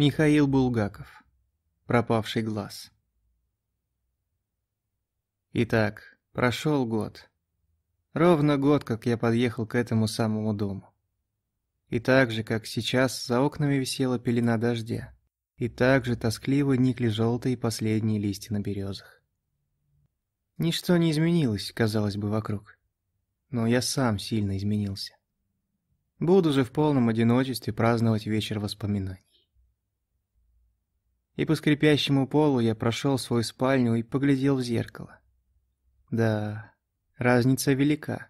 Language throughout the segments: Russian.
Михаил Булгаков. Пропавший глаз. Итак, прошел год. Ровно год, как я подъехал к этому самому дому. И так же, как сейчас, за окнами висела пелена дождя. И так же тоскливо никли желтые последние листья на березах. Ничто не изменилось, казалось бы, вокруг. Но я сам сильно изменился. Буду же в полном одиночестве праздновать вечер воспоминаний. И по скрипящему полу я прошел в свою спальню и поглядел в зеркало. Да, разница велика.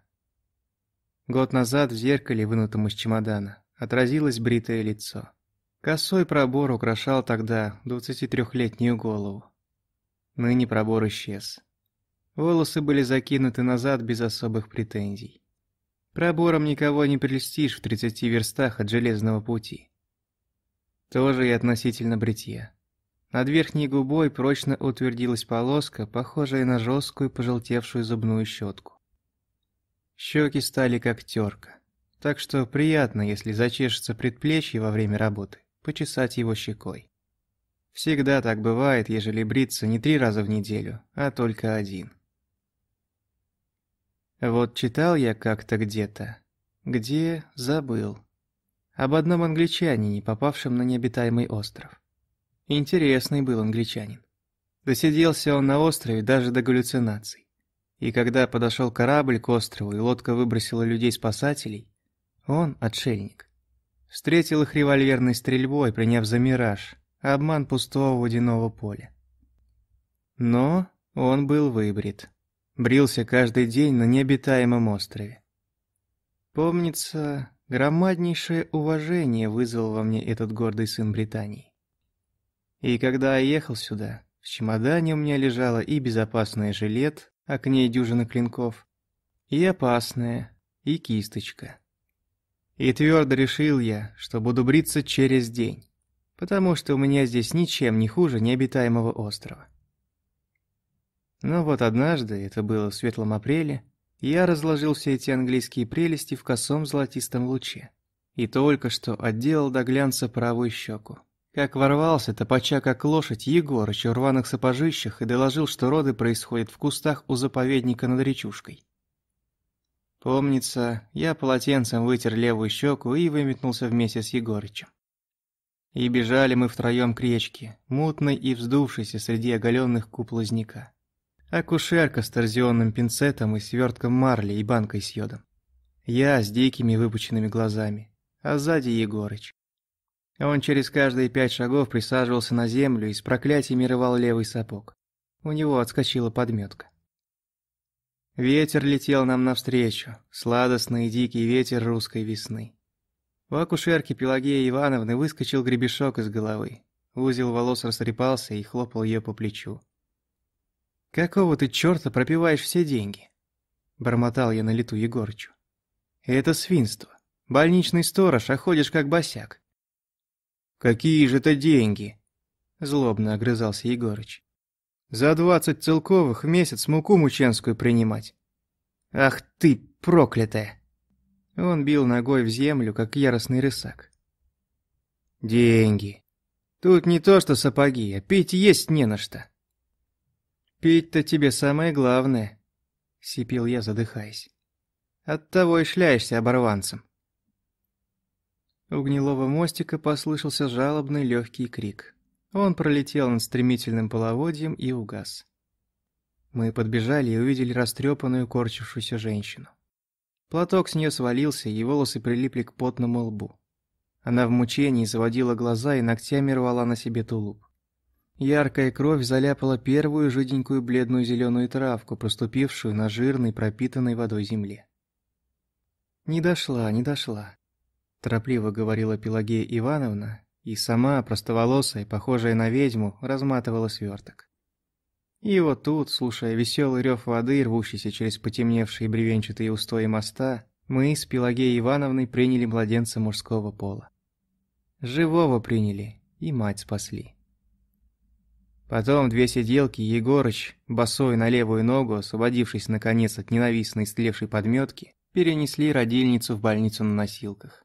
Год назад в зеркале, вынутом из чемодана, отразилось бритое лицо. Косой пробор украшал тогда 23-летнюю голову. Ныне пробор исчез. Волосы были закинуты назад без особых претензий. Пробором никого не прельстишь в 30 верстах от железного пути. Тоже и относительно бритья. Над верхней губой прочно утвердилась полоска, похожая на жесткую пожелтевшую зубную щетку. Щеки стали как терка, так что приятно, если зачешется предплечье во время работы, почесать его щекой. Всегда так бывает, ежели бриться не три раза в неделю, а только один. Вот читал я как-то где-то. Где – забыл. Об одном англичанине, попавшем на необитаемый остров. Интересный был англичанин. Досиделся он на острове даже до галлюцинаций. И когда подошел корабль к острову и лодка выбросила людей-спасателей, он, отшельник, встретил их револьверной стрельбой, приняв за мираж, обман пустого водяного поля. Но он был выбрит. Брился каждый день на необитаемом острове. Помнится, громаднейшее уважение вызвал во мне этот гордый сын Британии. И когда я ехал сюда, в чемодане у меня лежала и безопасная жилет, а к ней дюжина клинков, и опасная, и кисточка. И твердо решил я, что буду бриться через день, потому что у меня здесь ничем не хуже необитаемого острова. Но вот однажды, это было в светлом апреле, я разложил все эти английские прелести в косом золотистом луче. И только что отделал до глянца правую щеку. Как ворвался, топача как лошадь, Егорыч в рваных сапожищах и доложил, что роды происходят в кустах у заповедника над речушкой. Помнится, я полотенцем вытер левую щеку и выметнулся вместе с Егорычем. И бежали мы втроем к речке, мутной и вздувшейся среди оголенных куб лозняка. Акушерка с торзионным пинцетом и свертком марли и банкой с йодом. Я с дикими выпученными глазами, а сзади Егорыч. Он через каждые пять шагов присаживался на землю и с проклятиями рывал левый сапог. У него отскочила подметка. Ветер летел нам навстречу, сладостный и дикий ветер русской весны. У акушерки Пелагеи Ивановны выскочил гребешок из головы. Узел волос растрепался и хлопал ее по плечу. «Какого ты черта пропиваешь все деньги?» Бормотал я на лету Егорычу. «Это свинство. Больничный сторож, а ходишь как босяк. «Какие же это деньги?» – злобно огрызался Егорыч. «За двадцать целковых в месяц муку мученскую принимать». «Ах ты, проклятая!» Он бил ногой в землю, как яростный рысак. «Деньги. Тут не то что сапоги, а пить есть не на что». «Пить-то тебе самое главное», — сипел я, задыхаясь. «Оттого и шляешься оборванцем». У гнилого мостика послышался жалобный легкий крик. Он пролетел над стремительным половодьем и угас. Мы подбежали и увидели растрепанную, корчившуюся женщину. Платок с нее свалился, и волосы прилипли к потному лбу. Она в мучении заводила глаза и ногтями рвала на себе тулуп. Яркая кровь заляпала первую жиденькую бледную зеленую травку, проступившую на жирной, пропитанной водой земле. Не дошла, не дошла торопливо говорила Пелагея Ивановна, и сама, простоволосая, похожая на ведьму, разматывала сверток. И вот тут, слушая веселый рев воды, рвущийся через потемневшие бревенчатые устои моста, мы с Пелагеей Ивановной приняли младенца мужского пола. Живого приняли и мать спасли. Потом две сиделки Егорыч, босой на левую ногу, освободившись наконец от ненавистной стлевшей подметки, перенесли родильницу в больницу на носилках.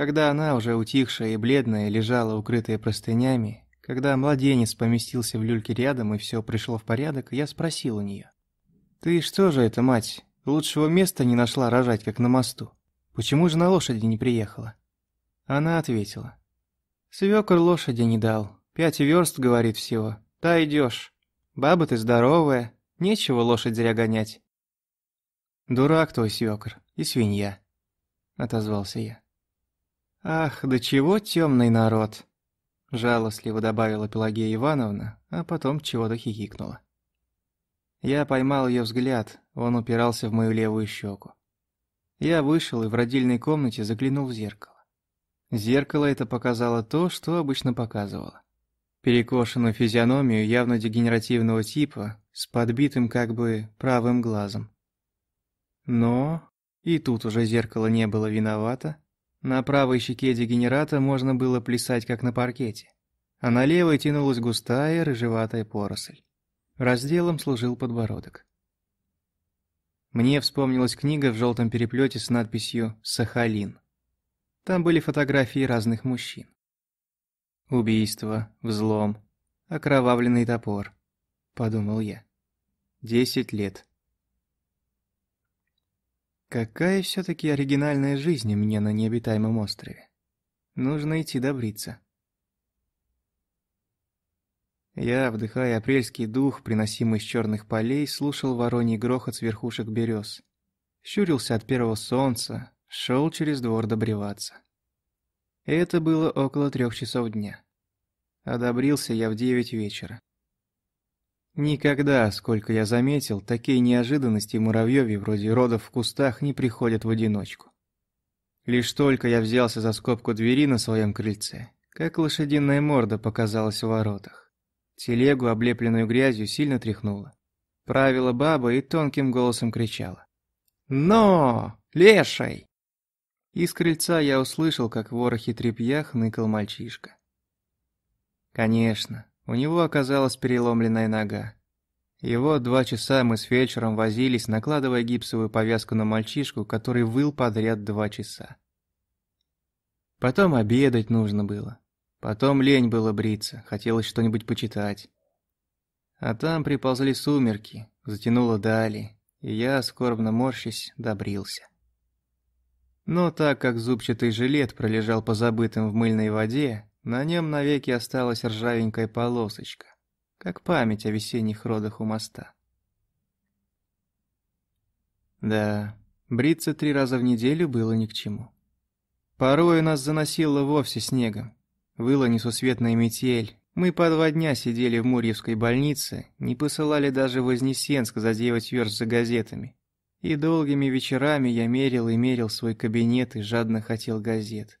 Когда она, уже утихшая и бледная, лежала, укрытая простынями, когда младенец поместился в люльке рядом и все пришло в порядок, я спросил у нее. «Ты что же это, мать, лучшего места не нашла рожать, как на мосту? Почему же на лошади не приехала?» Она ответила. «Свёкор лошади не дал. Пять верст, говорит, всего. Да идешь. Баба ты здоровая, нечего лошадь зря гонять». «Дурак твой свёкор и свинья», — отозвался я. «Ах, да чего темный народ!» — жалостливо добавила Пелагея Ивановна, а потом чего-то хихикнула. Я поймал ее взгляд, он упирался в мою левую щеку. Я вышел и в родильной комнате заглянул в зеркало. Зеркало это показало то, что обычно показывало. Перекошенную физиономию явно дегенеративного типа с подбитым как бы правым глазом. Но и тут уже зеркало не было виновато. На правой щеке дегенерата можно было плясать как на паркете, а на левой тянулась густая рыжеватая поросль. Разделом служил подбородок. Мне вспомнилась книга в желтом переплете с надписью «Сахалин». Там были фотографии разных мужчин. Убийство, взлом, окровавленный топор, подумал я. Десять лет. Какая все-таки оригинальная жизнь меня на необитаемом острове. Нужно идти добриться. Я, вдыхая апрельский дух, приносимый с черных полей, слушал вороний грохот с верхушек берез. Щурился от первого солнца, шел через двор добреваться. Это было около трех часов дня. Одобрился я в девять вечера. Никогда, сколько я заметил, такие неожиданности в Муравьеве вроде родов в кустах не приходят в одиночку. Лишь только я взялся за скобку двери на своем крыльце, как лошадиная морда показалась в воротах. Телегу, облепленную грязью, сильно тряхнуло. Правила баба и тонким голосом кричала. «Но! Леший!» Из крыльца я услышал, как в ворохе тряпья хныкал мальчишка. Конечно, у него оказалась переломленная нога. Вот два часа мы с фельдшером возились, накладывая гипсовую повязку на мальчишку, который выл подряд два часа. Потом обедать нужно было. Потом лень было бриться, хотелось что-нибудь почитать. А там приползли сумерки, затянуло дали, и я, скорбно морщись, добрился. Но так как зубчатый жилет пролежал позабытым в мыльной воде, на нем навеки осталась ржавенькая полосочка, как память о весенних родах у моста. Да, бриться три раза в неделю было ни к чему. Порой нас заносило вовсе снегом, Выла несусветная метель. Мы по два дня сидели в Мурьевской больнице, не посылали даже в Вознесенск за девять верст за газетами. И долгими вечерами я мерил и мерил свой кабинет и жадно хотел газет.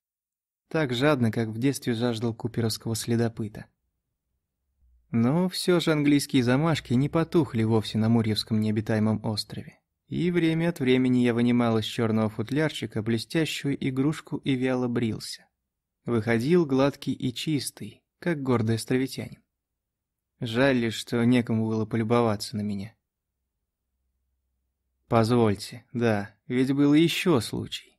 Так жадно, как в детстве жаждал куперовского следопыта. Но все же английские замашки не потухли вовсе на Мурьевском необитаемом острове. И время от времени я вынимал из черного футлярчика блестящую игрушку и вяло брился выходил гладкий и чистый, как гордый островитянин. Жаль лишь, что некому было полюбоваться на меня. Позвольте, да, ведь был еще случай.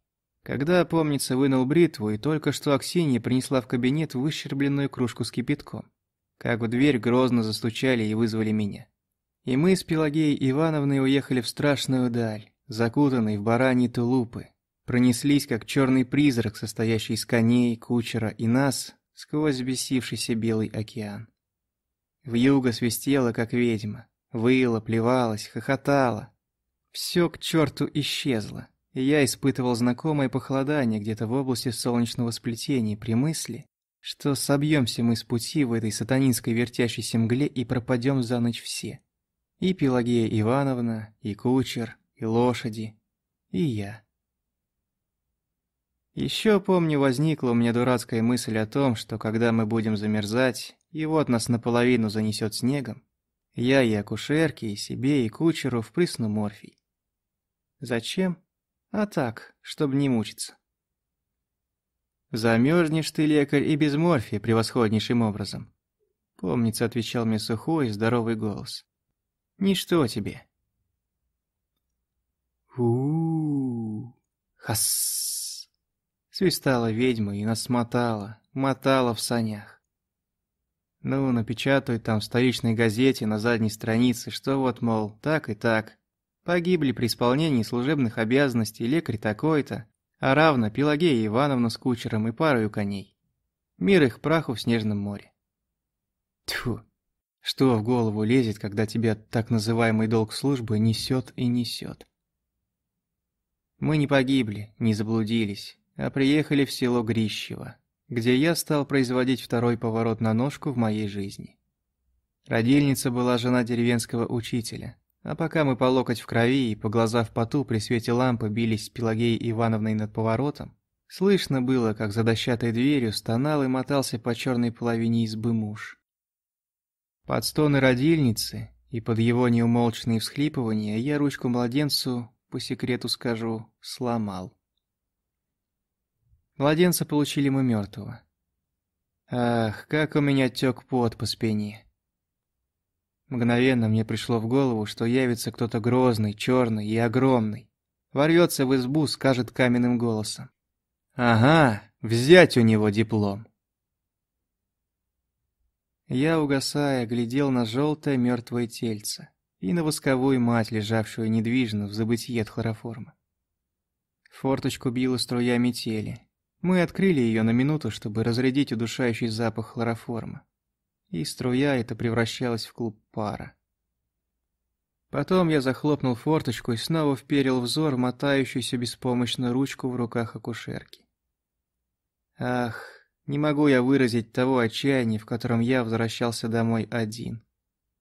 Когда, помнится, вынул бритву, и только что Аксинья принесла в кабинет выщербленную кружку с кипятком. Как в дверь грозно застучали и вызвали меня. И мы с Пелагеей Ивановной уехали в страшную даль, закутанные в бараньи тулупы, пронеслись, как черный призрак, состоящий из коней, кучера и нас, сквозь взбесившийся белый океан. Вьюга свистела, как ведьма, выла, плевалась, хохотала. Все к черту исчезло, и я испытывал знакомое похолодание где-то в области солнечного сплетения при мысли, что собьемся мы с пути в этой сатанинской вертящейся мгле и пропадем за ночь все. И Пелагея Ивановна, и кучер, и лошади, и я. Еще помню, возникла у меня дурацкая мысль о том, что когда мы будем замерзать, и вот нас наполовину занесет снегом, я и акушерке, и себе, и кучеру впрысну морфий. Зачем? А так, чтобы не мучиться. Замерзнешь ты, лекарь, и без морфия превосходнейшим образом. Помнится, отвечал мне сухой и здоровый голос. Ничто тебе. у Хасс. Свистала ведьма и нас мотала, мотала в санях. Ну, напечатают там в столичной газете на задней странице, что вот, мол, так и так. Погибли при исполнении служебных обязанностей лекарь такой-то, а равно Пелагея Ивановна с кучером и парою коней. Мир их праху в снежном море. Тьфу, что в голову лезет, когда тебя так называемый долг службы несет и несет? Мы не погибли, не заблудились, а приехали в село Грищево, где я стал производить второй поворот на ножку в моей жизни. Родильница была жена деревенского учителя, а пока мы по локоть в крови и по глаза в поту при свете лампы бились с Пелагеей Ивановной над поворотом, слышно было, как за дощатой дверью стонал и мотался по черной половине избы муж. Под стоны родильницы и под его неумолчные всхлипывания я ручку младенцу, по секрету скажу, сломал. Младенца получили мы мертвого. Ах, как у меня тек пот по спине. Мгновенно мне пришло в голову, что явится кто-то грозный, черный и огромный. Ворвется в избу, скажет каменным голосом. «Ага, взять у него диплом!» Я, угасая, глядел на желтое мертвое тельце и на восковую мать, лежавшую недвижно в забытье от хлороформа. Форточку била струя метели. Мы открыли ее на минуту, чтобы разрядить удушающий запах хлороформа. И струя эта превращалась в клуб пара. Потом я захлопнул форточку и снова вперил взор в мотающуюся беспомощно ручку в руках акушерки. Ах, не могу я выразить того отчаяния, в котором я возвращался домой один.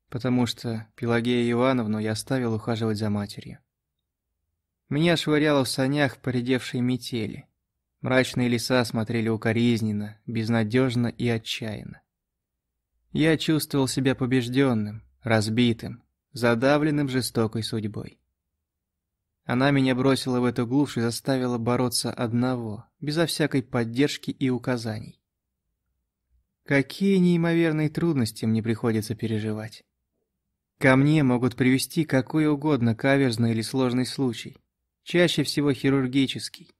Потому что Пелагею Ивановну я оставил ухаживать за матерью. Меня швыряло в санях поредевшей метели. Мрачные леса смотрели укоризненно, безнадежно и отчаянно. Я чувствовал себя побежденным, разбитым, задавленным жестокой судьбой. Она меня бросила в эту глушь и заставила бороться одного, безо всякой поддержки и указаний. Какие неимоверные трудности мне приходится переживать. Ко мне могут привести какой угодно каверзный или сложный случай, чаще всего хирургический.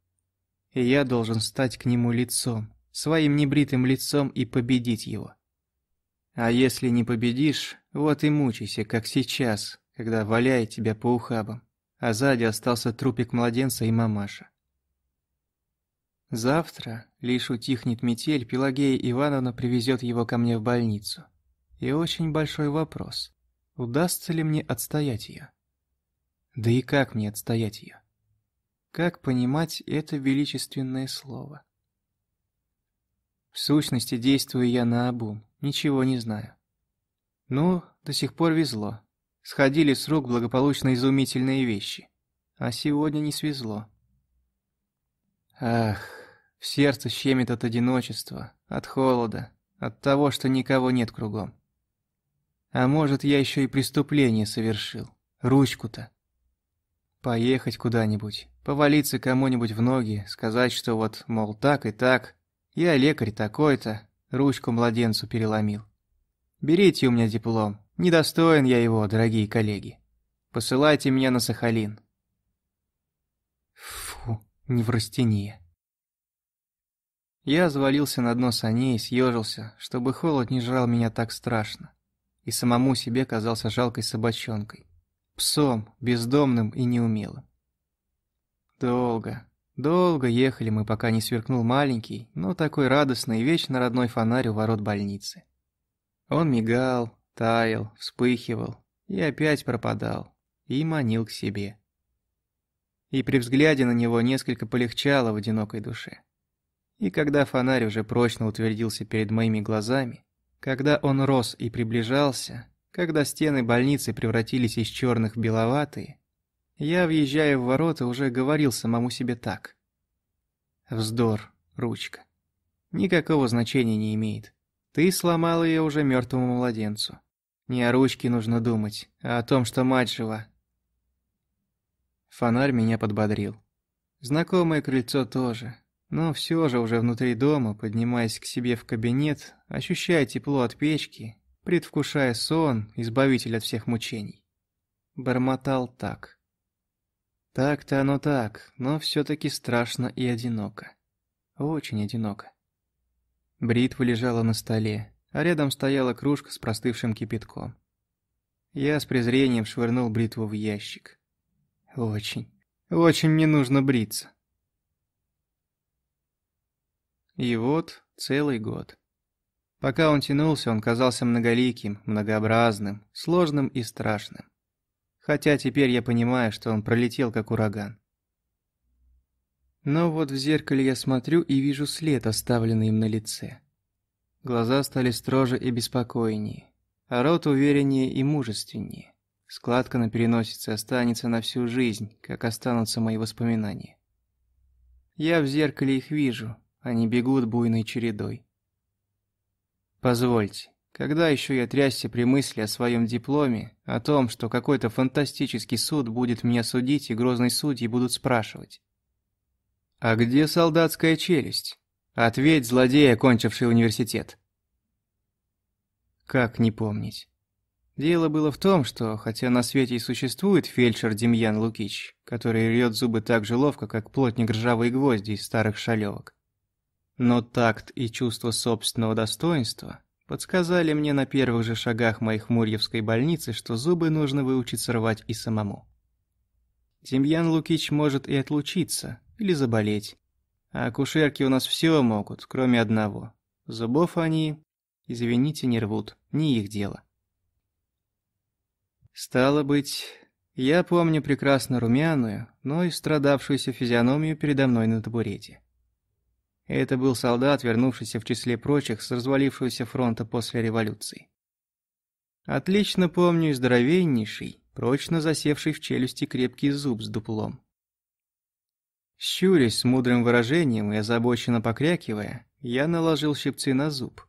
И я должен стать к нему лицом, своим небритым лицом и победить его. А если не победишь, вот и мучайся, как сейчас, когда валяет тебя по ухабам а сзади остался трупик младенца и мамаша. Завтра, лишь утихнет метель, Пелагея Ивановна привезет его ко мне в больницу. И очень большой вопрос, удастся ли мне отстоять ее? Да и как мне отстоять ее? Как понимать это величественное слово? В сущности, действую я наобум, ничего не знаю. Ну, до сих пор везло. Сходили с рук благополучно изумительные вещи. А сегодня не свезло. Ах, в сердце щемит от одиночества, от холода, от того, что никого нет кругом. А может, я еще и преступление совершил. Ручку-то. Поехать куда-нибудь, повалиться кому-нибудь в ноги, сказать, что вот, мол, так и так, я лекарь такой-то, ручку младенцу переломил. Берите у меня диплом, Недостоин я его, дорогие коллеги. Посылайте меня на Сахалин. Фу, неврастения. Я завалился на дно саней и съежился, чтобы холод не жрал меня так страшно. И самому себе казался жалкой собачонкой. Псом, бездомным и неумелым. Долго, долго ехали мы, пока не сверкнул маленький, но такой радостный и вечно родной фонарь у ворот больницы. Он мигал, таял, вспыхивал и опять пропадал, и манил к себе. И при взгляде на него несколько полегчало в одинокой душе. И когда фонарь уже прочно утвердился перед моими глазами, когда он рос и приближался, когда стены больницы превратились из черных в беловатые, я, въезжая в ворота, уже говорил самому себе так. Вздор, ручка. Никакого значения не имеет. Ты сломал ее уже мертвому младенцу. Не о ручке нужно думать, а о том, что мать жива. Фонарь меня подбодрил. Знакомое крыльцо тоже. Но все же уже внутри дома, поднимаясь к себе в кабинет, ощущая тепло от печки, предвкушая сон, избавитель от всех мучений. Бормотал так. Так-то оно так, но все таки страшно и одиноко. Очень одиноко. Бритва лежала на столе, а рядом стояла кружка с простывшим кипятком. Я с презрением швырнул бритву в ящик. Очень, очень мне нужно бриться. И вот целый год. Пока он тянулся, он казался многоликим, многообразным, сложным и страшным. Хотя теперь я понимаю, что он пролетел как ураган. Но вот в зеркале я смотрю и вижу след, оставленный им на лице. Глаза стали строже и беспокойнее, а рот увереннее и мужественнее. Складка на переносице останется на всю жизнь, как останутся мои воспоминания. Я в зеркале их вижу, они бегут буйной чередой. Позвольте, когда еще я трясся при мысли о своем дипломе, о том, что какой-то фантастический суд будет меня судить и грозные судьи будут спрашивать? А где солдатская челюсть? Ответь, злодей, окончивший университет. Как не помнить? Дело было в том, что, хотя на свете и существует фельдшер Демьян Лукич, который рвет зубы так же ловко, как плотник ржавые гвозди из старых шалевок, но такт и чувство собственного достоинства подсказали мне на первых же шагах моей хмурьевской больницы, что зубы нужно выучиться рвать и самому. Демьян Лукич может и отлучиться, или заболеть. А акушерки у нас все могут, кроме одного. Зубов они, извините, не рвут, не их дело. Стало быть, я помню прекрасно румяную, но и страдавшуюся физиономию передо мной на табурете. Это был солдат, вернувшийся в числе прочих с развалившегося фронта после революции. Отлично помню и здоровеннейший, прочно засевший в челюсти крепкий зуб с дуплом. Щурясь с мудрым выражением и озабоченно покрякивая, я наложил щипцы на зуб.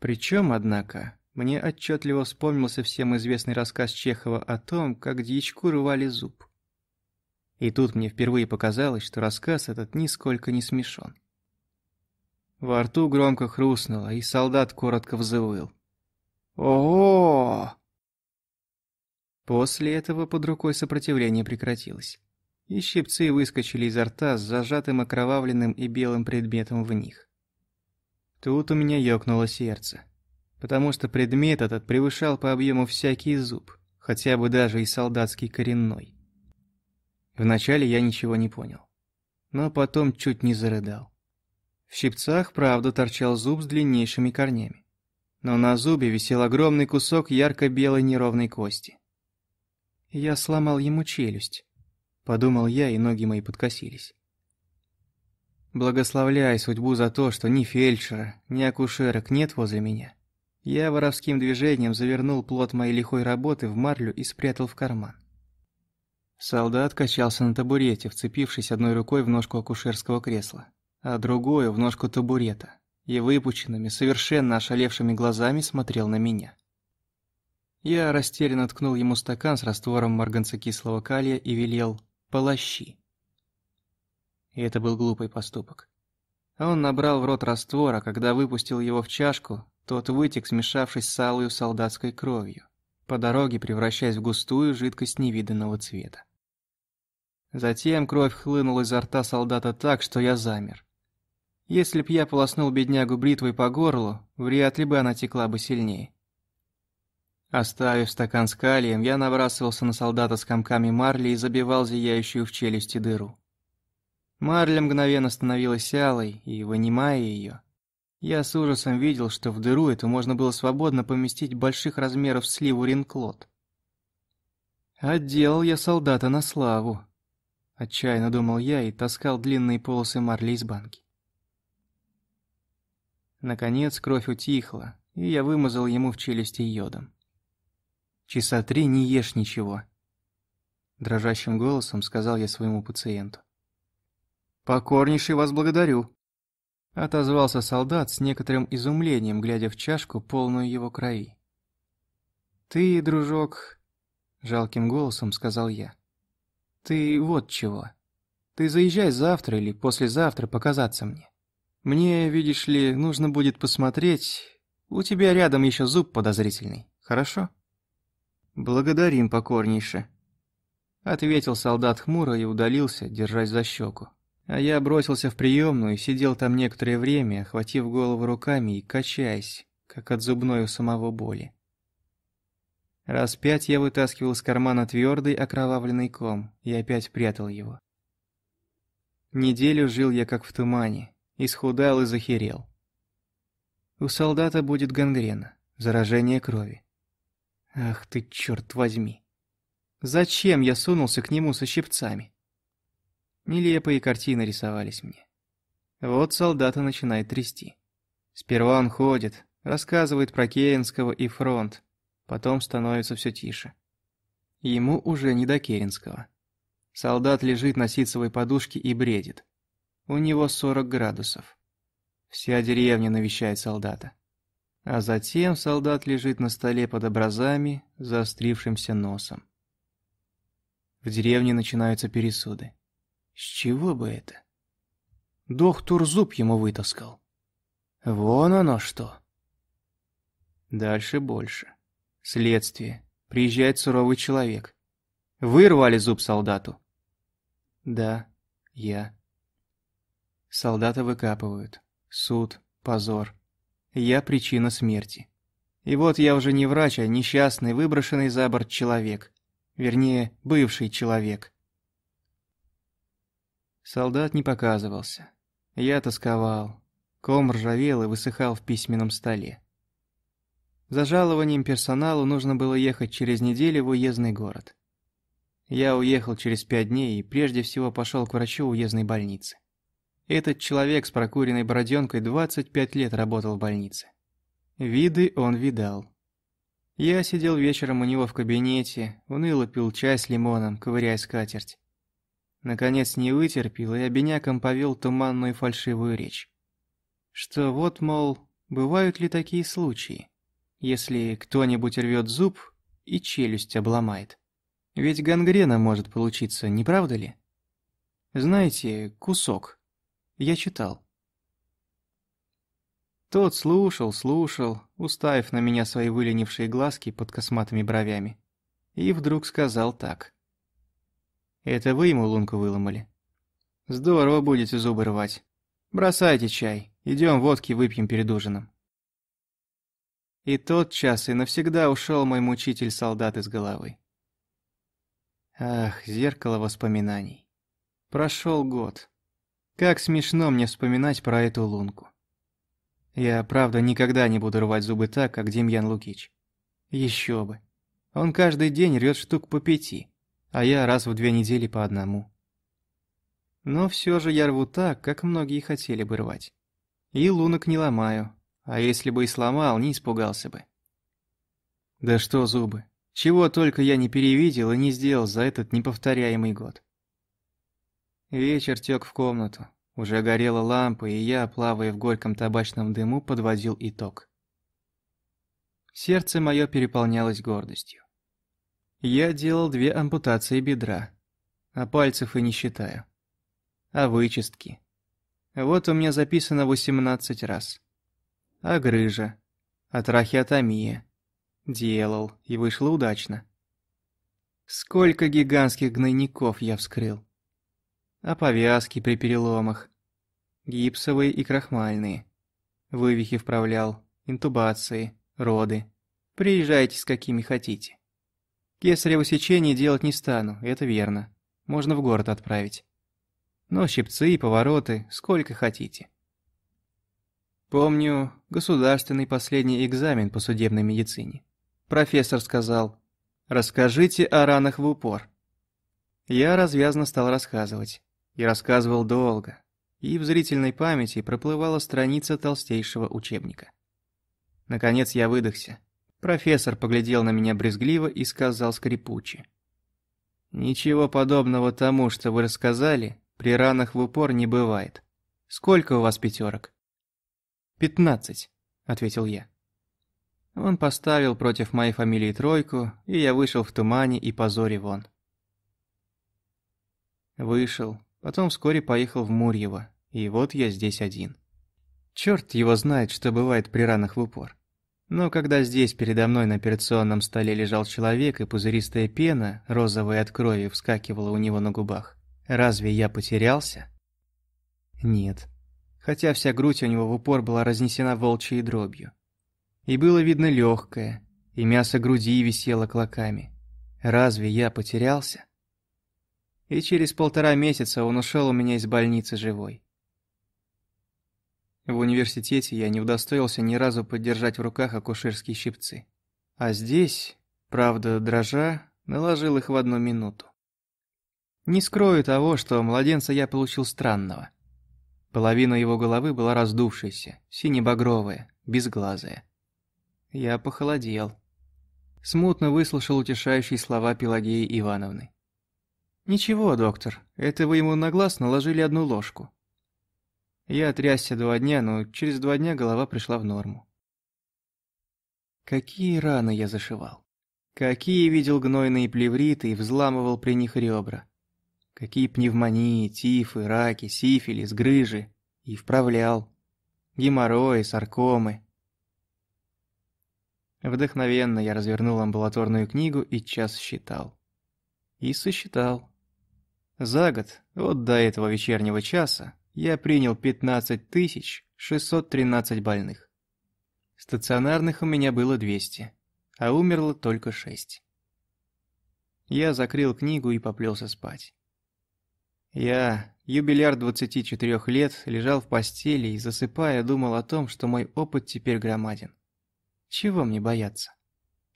Причем, однако, мне отчетливо вспомнился всем известный рассказ Чехова о том, как дьячку рвали зуб. И тут мне впервые показалось, что рассказ этот нисколько не смешон. Во рту громко хрустнуло, и солдат коротко взвыл. «Ого!» После этого под рукой сопротивление прекратилось, и щипцы выскочили изо рта с зажатым окровавленным и белым предметом в них. Тут у меня ёкнуло сердце, потому что предмет этот превышал по объему всякий зуб, хотя бы даже и солдатский коренной. Вначале я ничего не понял, но потом чуть не зарыдал. В щипцах, правда, торчал зуб с длиннейшими корнями. Но на зубе висел огромный кусок ярко-белой неровной кости. Я сломал ему челюсть. Подумал я, и ноги мои подкосились. Благословляя судьбу за то, что ни фельдшера, ни акушерок нет возле меня, я воровским движением завернул плод моей лихой работы в марлю и спрятал в карман. Солдат качался на табурете, вцепившись одной рукой в ножку акушерского кресла а другую в ножку табурета, и выпученными, совершенно ошалевшими глазами смотрел на меня. Я растерянно ткнул ему стакан с раствором марганцекислого калия и велел «полощи». И это был глупый поступок. Он набрал в рот раствор, а когда выпустил его в чашку, тот вытек, смешавшись с алой солдатской кровью, по дороге превращаясь в густую жидкость невиданного цвета. Затем кровь хлынула изо рта солдата так, что я замер. Если б я полоснул беднягу бритвой по горлу, вряд ли бы она текла бы сильнее. Оставив стакан с калием, я набрасывался на солдата с комками марли и забивал зияющую в челюсти дыру. Марля мгновенно становилась алой, и, вынимая ее, я с ужасом видел, что в дыру эту можно было свободно поместить больших размеров сливу ринклот. «Отделал я солдата на славу», — отчаянно думал я и таскал длинные полосы марли из банки. Наконец кровь утихла, и я вымазал ему в челюсти йодом. «Часа три не ешь ничего», – дрожащим голосом сказал я своему пациенту. «Покорнейший вас благодарю», – отозвался солдат с некоторым изумлением, глядя в чашку, полную его крови. «Ты, дружок», – жалким голосом сказал я, – «ты вот чего. Ты заезжай завтра или послезавтра показаться мне. Мне, видишь ли, нужно будет посмотреть. У тебя рядом еще зуб подозрительный, хорошо? Благодарим покорнейше. Ответил солдат хмуро и удалился, держась за щеку. А я бросился в приемную и сидел там некоторое время, охватив голову руками и качаясь, как от зубной у самого боли. Раз пять я вытаскивал из кармана твердый окровавленный ком и опять прятал его. Неделю жил я как в тумане, исхудал и захерел. У солдата будет гангрена, заражение крови. Ах ты, черт возьми! Зачем я сунулся к нему со щипцами? Нелепые картины рисовались мне. Вот солдата начинает трясти. Сперва он ходит, рассказывает про Керенского и фронт, потом становится все тише. Ему уже не до Керенского. Солдат лежит на ситцевой подушке и бредит. У него 40 градусов. Вся деревня навещает солдата. А затем солдат лежит на столе под образами, заострившимся носом. В деревне начинаются пересуды. С чего бы это? Доктор зуб ему вытаскал. Вон оно что. Дальше больше. Следствие. Приезжает суровый человек. Вырвали зуб солдату. Да, я. Солдата выкапывают. Суд, позор. Я причина смерти. И вот я уже не врач, а несчастный, выброшенный за борт человек. Вернее, бывший человек. Солдат не показывался. Я тосковал. Ком ржавел и высыхал в письменном столе. За жалованием персоналу нужно было ехать через неделю в уездный город. Я уехал через пять дней и прежде всего пошел к врачу уездной больницы. Этот человек с прокуренной бороденкой 25 лет работал в больнице. Виды он видал. Я сидел вечером у него в кабинете, уныло пил чай с лимоном, ковыряя скатерть. Наконец не вытерпел и обиняком повел туманную фальшивую речь. Что вот, мол, бывают ли такие случаи, если кто-нибудь рвет зуб и челюсть обломает? Ведь гангрена может получиться, не правда ли? Знаете, кусок. Я читал. Тот слушал, слушал, уставив на меня свои выленившие глазки под косматыми бровями. И вдруг сказал так. Это вы ему лунку выломали? Здорово будете зубы рвать. Бросайте чай, идем водки выпьем перед ужином. И тот час и навсегда ушел мой мучитель-солдат из головы. Ах, зеркало воспоминаний. Прошел год. Как смешно мне вспоминать про эту лунку. Я, правда, никогда не буду рвать зубы так, как Демьян Лукич. Еще бы. Он каждый день рвет штук по пяти а я раз в две недели по одному. Но все же я рву так, как многие хотели бы рвать. И лунок не ломаю, а если бы и сломал, не испугался бы. Да что зубы, чего только я не перевидел и не сделал за этот неповторяемый год. Вечер тек в комнату, уже горела лампа, и я, плавая в горьком табачном дыму, подводил итог. Сердце мое переполнялось гордостью. Я делал две ампутации бедра, а пальцев и не считаю. А вычистки. Вот у меня записано 18 раз. А грыжа, а трахеотомия. Делал, и вышло удачно. Сколько гигантских гнойников я вскрыл. А повязки при переломах. Гипсовые и крахмальные. Вывихи вправлял, интубации, роды. Приезжайте с какими хотите. Кесарево сечение делать не стану, это верно. Можно в город отправить. Но щипцы и повороты сколько хотите. Помню государственный последний экзамен по судебной медицине. Профессор сказал, «Расскажите о ранах в упор». Я развязно стал рассказывать. И рассказывал долго. И в зрительной памяти проплывала страница толстейшего учебника. Наконец я выдохся. Профессор поглядел на меня брезгливо и сказал скрипуче. «Ничего подобного тому, что вы рассказали, при ранах в упор не бывает. Сколько у вас пятерок?» «Пятнадцать», — ответил я. Он поставил против моей фамилии тройку, и я вышел в тумане и позоре вон. Вышел, потом вскоре поехал в Мурьево, и вот я здесь один. Черт его знает, что бывает при ранах в упор. Но когда здесь передо мной на операционном столе лежал человек, и пузыристая пена, розовая от крови, вскакивала у него на губах, разве я потерялся? Нет. Хотя вся грудь у него в упор была разнесена волчьей дробью. И было видно легкое, и мясо груди висело клоками. Разве я потерялся? И через полтора месяца он ушел у меня из больницы живой. В университете я не удостоился ни разу подержать в руках акушерские щипцы. А здесь, правда, дрожа, наложил их в одну минуту. Не скрою того, что младенца я получил странного. Половина его головы была раздувшейся, сине-багровая, безглазая. Я похолодел. Смутно выслушал утешающие слова Пелагеи Ивановны. «Ничего, доктор, это вы ему на глаз наложили одну ложку. Я трясся два дня, но через два дня голова пришла в норму. Какие раны я зашивал. Какие видел гнойные плевриты и взламывал при них ребра. Какие пневмонии, тифы, раки, сифилис, грыжи. И вправлял. Геморрои, саркомы. Вдохновенно я развернул амбулаторную книгу и час считал. И сосчитал. За год, вот до этого вечернего часа, я принял 15 613 больных. Стационарных у меня было 200, а умерло только 6. Я закрыл книгу и поплелся спать. Я, юбиляр 24 лет, лежал в постели и, засыпая, думал о том, что мой опыт теперь громаден. Чего мне бояться?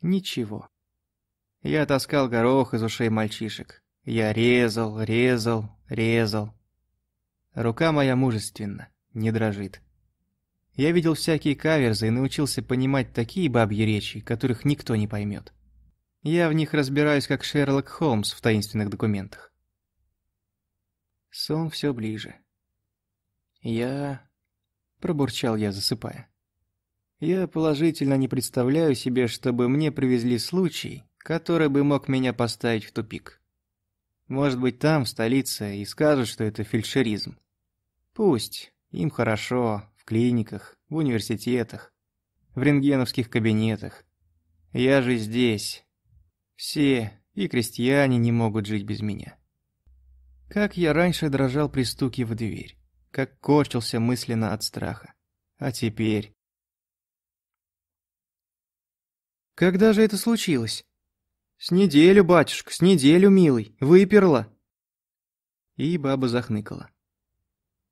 Ничего. Я таскал горох из ушей мальчишек. Я резал, резал, резал. Рука моя мужественна, не дрожит. Я видел всякие каверзы и научился понимать такие бабьи речи, которых никто не поймет. Я в них разбираюсь, как Шерлок Холмс в таинственных документах. Сон все ближе. Я... Пробурчал я, засыпая. Я положительно не представляю себе, чтобы мне привезли случай, который бы мог меня поставить в тупик. Может быть, там, в столице, и скажут, что это фельдшеризм. Пусть. Им хорошо. В клиниках, в университетах, в рентгеновских кабинетах. Я же здесь. Все, и крестьяне не могут жить без меня. Как я раньше дрожал при стуке в дверь. Как корчился мысленно от страха. А теперь... «Когда же это случилось?» «С неделю, батюшка, с неделю, милый, выперла!» И баба захныкала.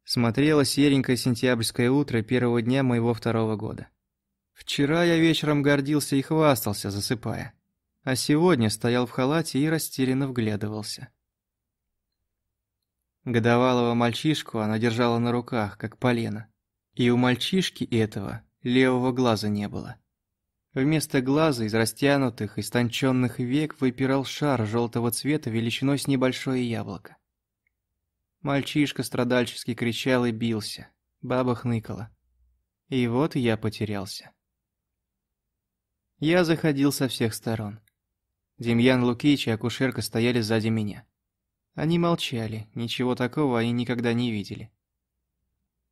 Смотрело серенькое сентябрьское утро первого дня моего второго года. Вчера я вечером гордился и хвастался, засыпая. А сегодня стоял в халате и растерянно вглядывался. Годовалого мальчишку она держала на руках, как полено. И у мальчишки этого левого глаза не было. Вместо глаза из растянутых, истонченных век выпирал шар желтого цвета величиной с небольшое яблоко. Мальчишка страдальчески кричал и бился. Баба хныкала. И вот я потерялся. Я заходил со всех сторон. Демьян Лукич и акушерка стояли сзади меня. Они молчали, ничего такого они никогда не видели.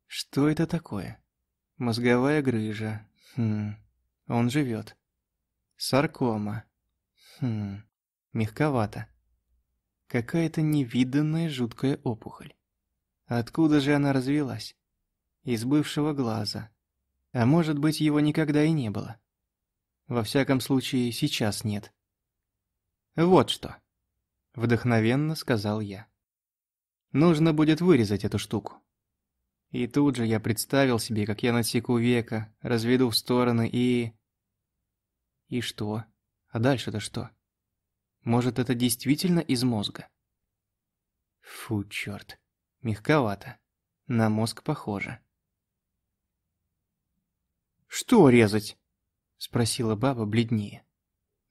Что это такое? Мозговая грыжа. Хм, он живет. Саркома. Хм, мягковато. Какая-то невиданная жуткая опухоль. Откуда же она развилась? Из бывшего глаза. А может быть, его никогда и не было. Во всяком случае, сейчас нет. Вот что. Вдохновенно сказал я. Нужно будет вырезать эту штуку. И тут же я представил себе, как я насеку века, разведу в стороны и... И что? А дальше-то что? Может, это действительно из мозга? Фу, черт. Мягковато. На мозг похоже. «Что резать?» — спросила баба бледнее.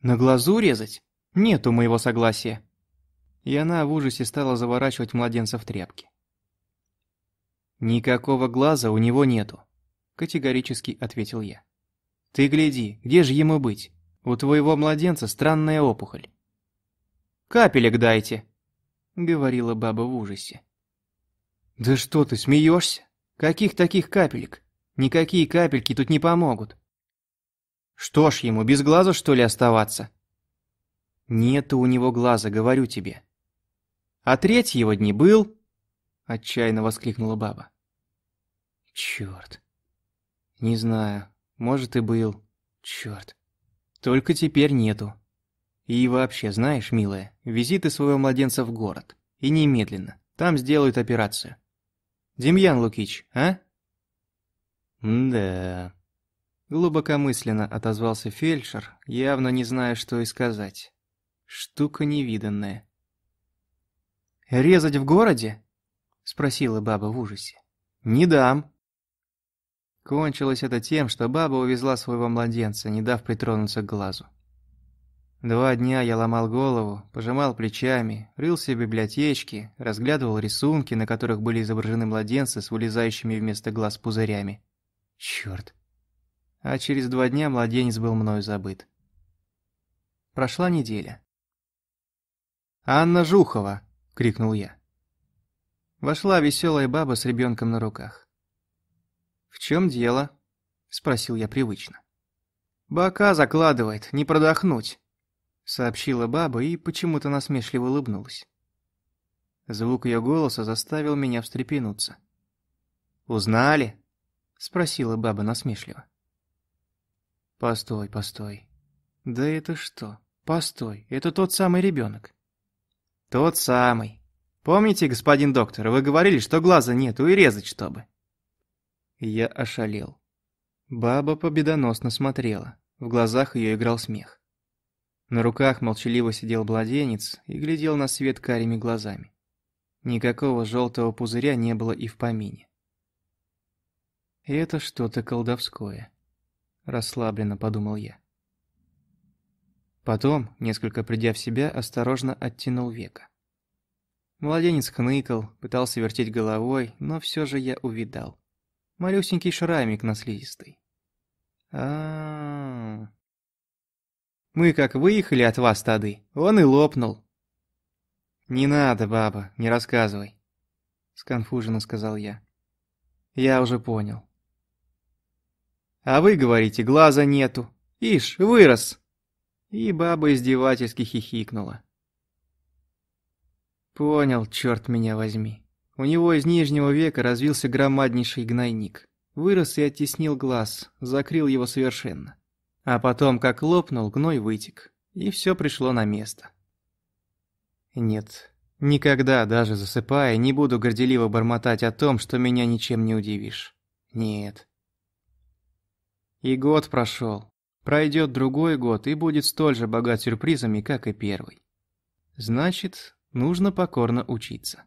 «На глазу резать? Нету моего согласия». И она в ужасе стала заворачивать младенца в тряпки. «Никакого глаза у него нету», — категорически ответил я. «Ты гляди, где же ему быть? У твоего младенца странная опухоль. Капелек дайте!» — говорила баба в ужасе. «Да что ты, смеешься? Каких таких капелек? Никакие капельки тут не помогут». «Что ж ему, без глаза, что ли, оставаться?» «Нету у него глаза, говорю тебе». «А третьего дни был?» — отчаянно воскликнула баба. Чёрт. Не знаю, может и был. Чёрт. Только теперь нету. И вообще, знаешь, милая, вези ты своего младенца в город. И немедленно. Там сделают операцию. Демьян Лукич, а? Да. Глубокомысленно отозвался фельдшер, явно не зная, что и сказать. Штука невиданная. «Резать в городе?» — спросила баба в ужасе. «Не дам». Кончилось это тем, что баба увезла своего младенца, не дав притронуться к глазу. Два дня я ломал голову, пожимал плечами, рылся в библиотечке, разглядывал рисунки, на которых были изображены младенцы с вылезающими вместо глаз пузырями. Чёрт. А через два дня младенец был мною забыт. Прошла неделя. «Анна Жухова!» — крикнул я. Вошла веселая баба с ребенком на руках. «В чем дело?» — спросил я привычно. «Бока закладывает, не продохнуть», — сообщила баба и почему-то насмешливо улыбнулась. Звук ее голоса заставил меня встрепенуться. «Узнали?» — спросила баба насмешливо. «Постой, постой. Да это что? Постой, это тот самый ребенок. «Тот самый. Помните, господин доктор, вы говорили, что глаза нету и резать чтобы?» Я ошалел. Баба победоносно смотрела. В глазах ее играл смех. На руках молчаливо сидел младенец и глядел на свет карими глазами. Никакого желтого пузыря не было и в помине. «Это что-то колдовское», – расслабленно подумал я. Потом, несколько придя в себя, осторожно оттянул века. Младенец хныкал, пытался вертеть головой, но все же я увидал. Малюсенький шрамик на слизистой. а, -а, -а. Мы как выехали от вас, тады, он и лопнул. «Не надо, баба, не рассказывай», — сконфуженно сказал я. «Я уже понял». «А вы говорите, глаза нету. Ишь, вырос!» И баба издевательски хихикнула. Понял, черт меня возьми. У него из нижнего века развился громаднейший гнойник. Вырос и оттеснил глаз, закрыл его совершенно. А потом, как лопнул, гной вытек. И все пришло на место. Нет, никогда, даже засыпая, не буду горделиво бормотать о том, что меня ничем не удивишь. Нет. И год прошел, Пройдет другой год и будет столь же богат сюрпризами, как и первый. Значит, нужно покорно учиться.